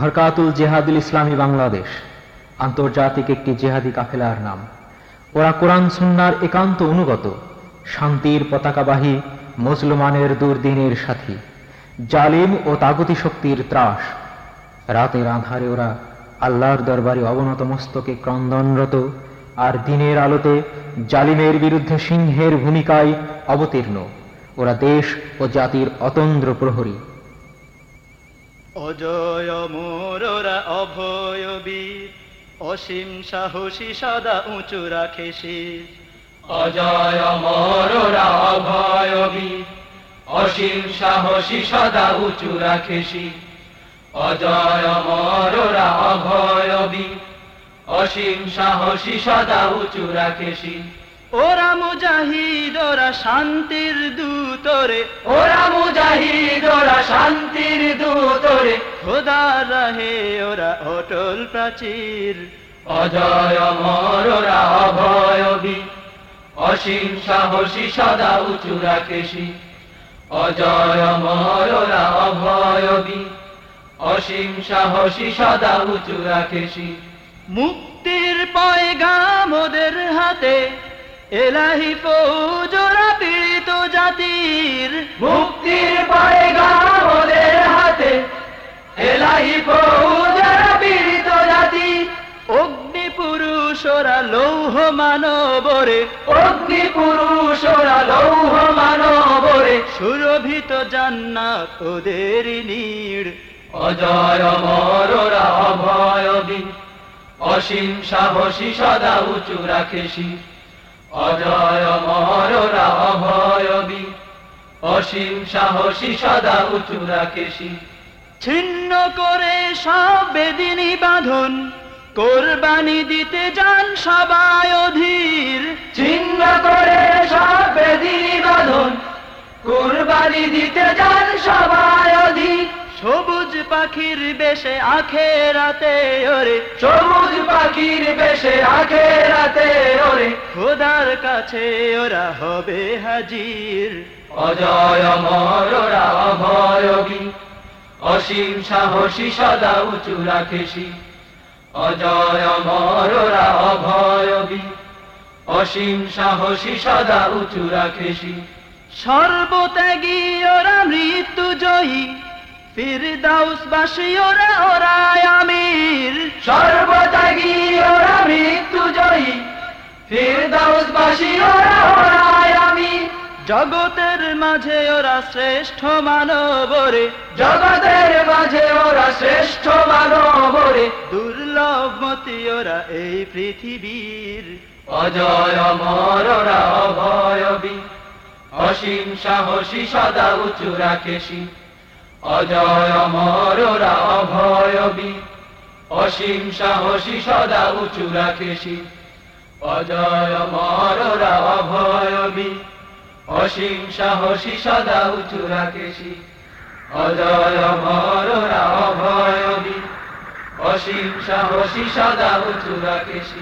হরকাতুল জেহাদুল ইসলামী বাংলাদেশ, আন্তর্জাতিক একটি জেহাদি কাফেলার নাম। ওরা কোরআন সুন্নার একান্ত অনুগত, শান্তির পতাকাবাহী, মুসলমানের দুর্দিনের সাথী। জালিম ও তাগতি শক্তির ত্রাস। রাতের আধারে ওরা আল্লাহর দরবারে অবনত মস্তকে ক্রন্দনরত আর দিনের আলোতে জালিমের বিরুদ্ধে সিংহের ভূমিকায় অবতীর্ণ। ওরা দেশ ও জাতির অতন্দ্র প্রহরী। অজয় মোরা অভয় বীর, অসীম সাহসী সদা উঁচু রাখে শির। অজয় মরোরা অভয় বীর, অসীম সাহসী সদা উঁচু রাখেছি অজয় মরোরা অভয় বীর, অসীম সাহসী সদা উঁচু রাখেছি ওরা মুজাহিদ ওরা শান্তির দূতরে। ওরা মুজাহিদ ওরা শান্তির দূতরে। খোদা রাহে ওরা অটল প্রাচীর। অজয় মরোরা অভয় বীর অসীম সাহসী সদা উঁচু রাখেছি অজয় মরোরা অভয় বীর অসীম সাহসী সদা উঁচু রাখেছি মুক্তির পয়গাম ওদের হাতে। এলাহি ফৌজরা পীড়িত জাতির মুক্তির পায়গাম ওদের হাতে। এলাহি ফৌজরা পীড়িত জাতি অগ্নি পুরুষ ওরা লৌহ মানবরে অগ্নি পুরুষ ওরা লৌহ মানবরে। সুরভিত জান্নাত ওদের নীড় অজয় মরোরা অভয় অসীম সাহসী সদা উঁচু রাখেছি অজয় মরোরা অভয় বীর অসীম সাহসী সদা উঁচু রাখেছি ছিন্ন করে সব বেদিনী বাঁধন কোরবানি দিতে যান সবাই অধীর। ছিন্ন করে সব বেদিনী বাঁধন কুরবানি দিতে যান সবাই অধিক সবুজ পাখির বেশে আখে রাতে ওরে। সবুজ পাখির বেশে আখে রাতে ওরে খোদার কাছে ওরা হবে হাজির। অজয় মরোরা অভয় বীর অসীম সাহসী সদা উঁচু রাখেছি অজয় মরোরা অভয় বীর অসীম সাহসী সদা উঁচু রাখেছি সর্বত্যাগী ওরা মৃত্যু জয়ী। ফির ফিরদাউসবাসী ওরা ওরা আমির। সর্বত্যাগী আমি। জগতের মাঝে ওরা শ্রেষ্ঠ মানবরে। জগতের মাঝে ওরা শ্রেষ্ঠ মানবরে। দুর্লভ মতি ওরা এই পৃথিবীর। অজয় মরোরা অভয় বীর অসীম সাহসী সদা উঁচু রাখেছি অজয় মরোরা অভয় বীর অসীম সাহসী সদা উঁচু রাখেছি অজয় মর অভয় বীর অসীম সাহসী সদা উঁচু রাখেছি অজয় মর অভয় বীর অসীম সাহসী সদা উঁচু রাখেছি